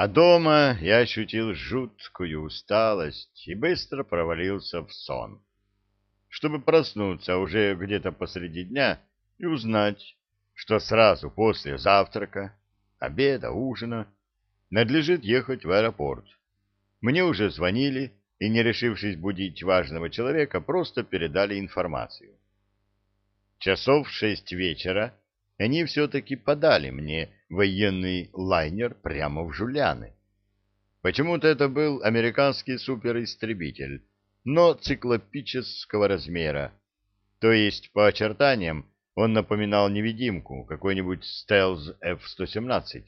А дома я ощутил жуткую усталость и быстро провалился в сон, чтобы проснуться уже где-то посреди дня и узнать, что сразу после завтрака, обеда, ужина надлежит ехать в аэропорт. Мне уже звонили и, не решившись будить важного человека, просто передали информацию. Часов в шесть вечера они все-таки подали мне военный лайнер прямо в Жуляны. Почему-то это был американский суперистребитель, но циклопического размера, то есть по очертаниям он напоминал невидимку, какой-нибудь стелз F-117,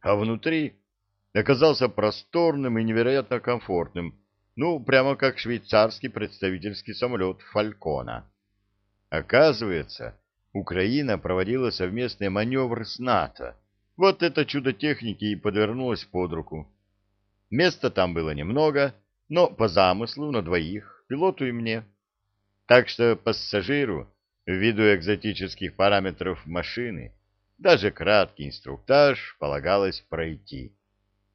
а внутри оказался просторным и невероятно комфортным, ну, прямо как швейцарский представительский самолет «Фалькона». Оказывается, Украина проводила совместный маневр с НАТО. Вот это чудо техники и подвернулось под руку. Места там было немного, но по замыслу на двоих, пилоту и мне. Так что пассажиру, ввиду экзотических параметров машины, даже краткий инструктаж полагалось пройти.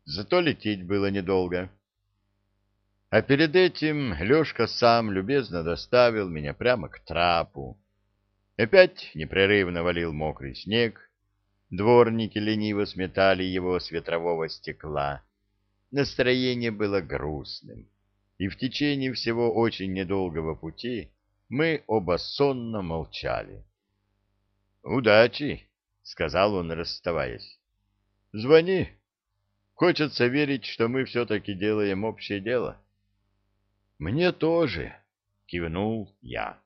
Зато лететь было недолго. А перед этим Лешка сам любезно доставил меня прямо к трапу. Опять непрерывно валил мокрый снег, дворники лениво сметали его с ветрового стекла. Настроение было грустным, и в течение всего очень недолгого пути мы оба сонно молчали. «Удачи!» — сказал он, расставаясь. «Звони. Хочется верить, что мы все-таки делаем общее дело». «Мне тоже», — кивнул я.